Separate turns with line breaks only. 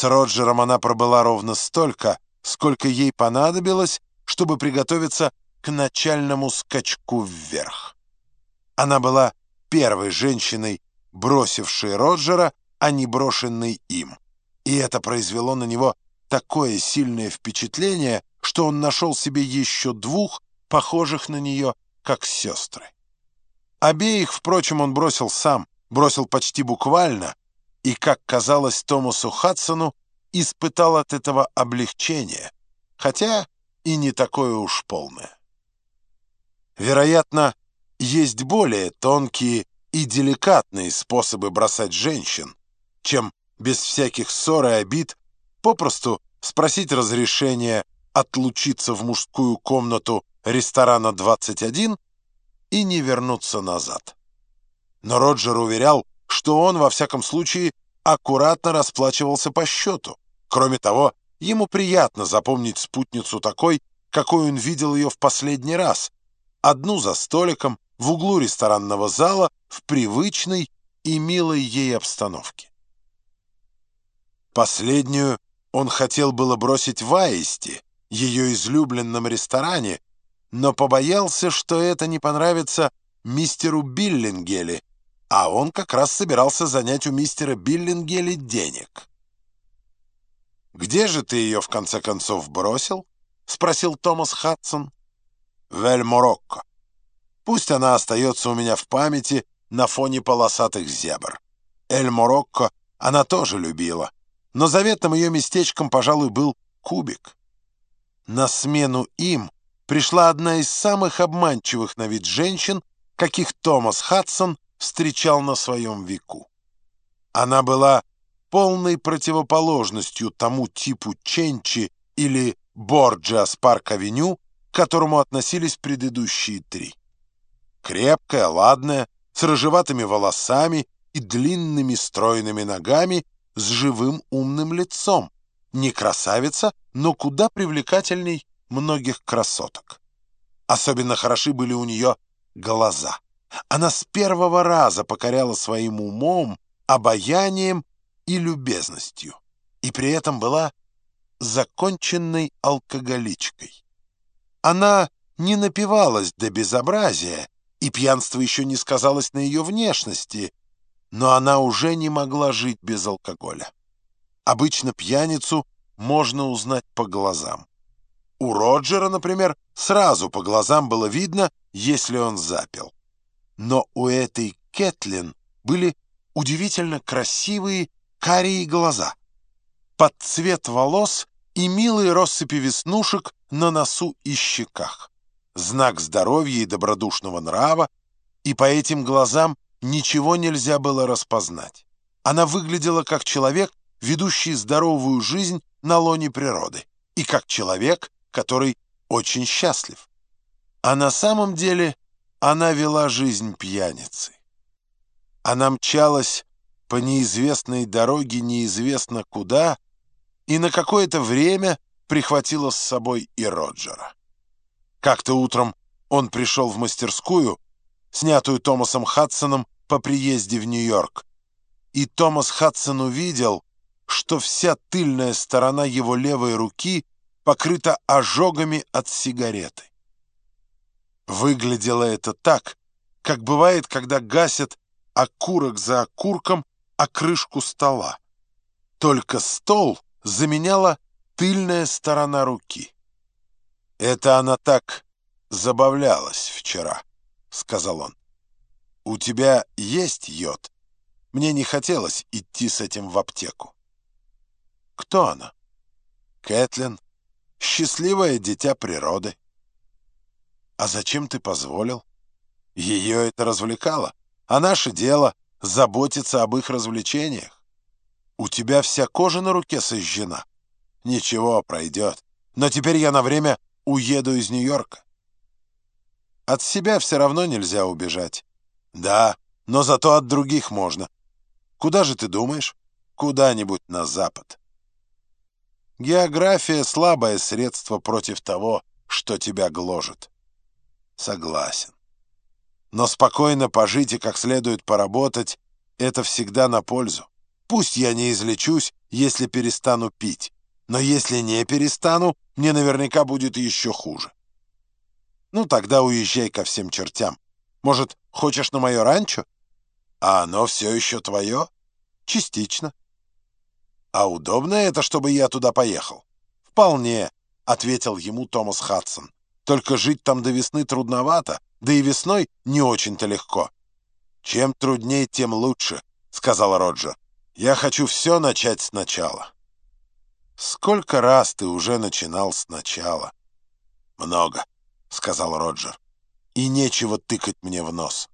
С Роджером она пробыла ровно столько, сколько ей понадобилось, чтобы приготовиться к начальному скачку вверх. Она была первой женщиной, бросившей Роджера, а не брошенной им. И это произвело на него такое сильное впечатление, что он нашел себе еще двух, похожих на нее, как сестры. Обеих, впрочем, он бросил сам, бросил почти буквально, и, как казалось Томасу Хадсону, испытал от этого облегчение, хотя и не такое уж полное. Вероятно, есть более тонкие и деликатные способы бросать женщин, чем без всяких ссор и обид попросту спросить разрешения отлучиться в мужскую комнату ресторана 21 и не вернуться назад. Но Роджер уверял, что он, во всяком случае, аккуратно расплачивался по счету. Кроме того, ему приятно запомнить спутницу такой, какой он видел ее в последний раз, одну за столиком, в углу ресторанного зала, в привычной и милой ей обстановке. Последнюю он хотел было бросить в Аисте, ее излюбленном ресторане, но побоялся, что это не понравится мистеру Биллингели, а он как раз собирался занять у мистера Биллингели денег. «Где же ты ее, в конце концов, бросил?» — спросил Томас Хадсон. «В Эль-Морокко. Пусть она остается у меня в памяти на фоне полосатых зебр. Эль-Морокко она тоже любила, но заветным ее местечком, пожалуй, был Кубик. На смену им пришла одна из самых обманчивых на вид женщин, каких Томас Хадсон встречал на своем веку. Она была полной противоположностью тому типу Ченчи или Борджиас Парк-авеню, к которому относились предыдущие три. Крепкая, ладная, с рыжеватыми волосами и длинными стройными ногами, с живым умным лицом. Не красавица, но куда привлекательней многих красоток. Особенно хороши были у нее глаза. Она с первого раза покоряла своим умом, обаянием и любезностью, и при этом была законченной алкоголичкой. Она не напивалась до безобразия, и пьянство еще не сказалось на ее внешности, но она уже не могла жить без алкоголя. Обычно пьяницу можно узнать по глазам. У Роджера, например, сразу по глазам было видно, если он запил. Но у этой Кэтлин были удивительно красивые карие глаза, под цвет волос и милые россыпи веснушек на носу и щеках. Знак здоровья и добродушного нрава, и по этим глазам ничего нельзя было распознать. Она выглядела как человек, ведущий здоровую жизнь на лоне природы, и как человек, который очень счастлив. А на самом деле она вела жизнь пьяницы. Она мчалась по неизвестной дороге неизвестно куда и на какое-то время прихватила с собой и Роджера. Как-то утром он пришел в мастерскую, снятую Томасом Хадсоном по приезде в Нью-Йорк, и Томас Хадсон увидел, что вся тыльная сторона его левой руки покрыта ожогами от сигареты. Выглядело это так, как бывает, когда гасят окурок за окурком о крышку стола. Только стол заменяла тыльная сторона руки. «Это она так забавлялась вчера», — сказал он. «У тебя есть йод? Мне не хотелось идти с этим в аптеку». «Кто она?» «Кэтлин. Счастливое дитя природы». «А зачем ты позволил?» «Ее это развлекало, а наше дело заботиться об их развлечениях. У тебя вся кожа на руке сожжена. Ничего, пройдет. Но теперь я на время уеду из Нью-Йорка. От себя все равно нельзя убежать. Да, но зато от других можно. Куда же ты думаешь? Куда-нибудь на запад. География — слабое средство против того, что тебя гложет. Согласен. Но спокойно пожить и как следует поработать — это всегда на пользу. Пусть я не излечусь, если перестану пить. Но если не перестану, мне наверняка будет еще хуже. Ну, тогда уезжай ко всем чертям. Может, хочешь на мое ранчо? А оно все еще твое? Частично. А удобно это, чтобы я туда поехал? Вполне, — ответил ему Томас Хадсон. Только жить там до весны трудновато, да и весной не очень-то легко. Чем труднее, тем лучше, — сказал Роджер. Я хочу все начать сначала. Сколько раз ты уже начинал сначала? Много, — сказал Роджер. И нечего тыкать мне в нос.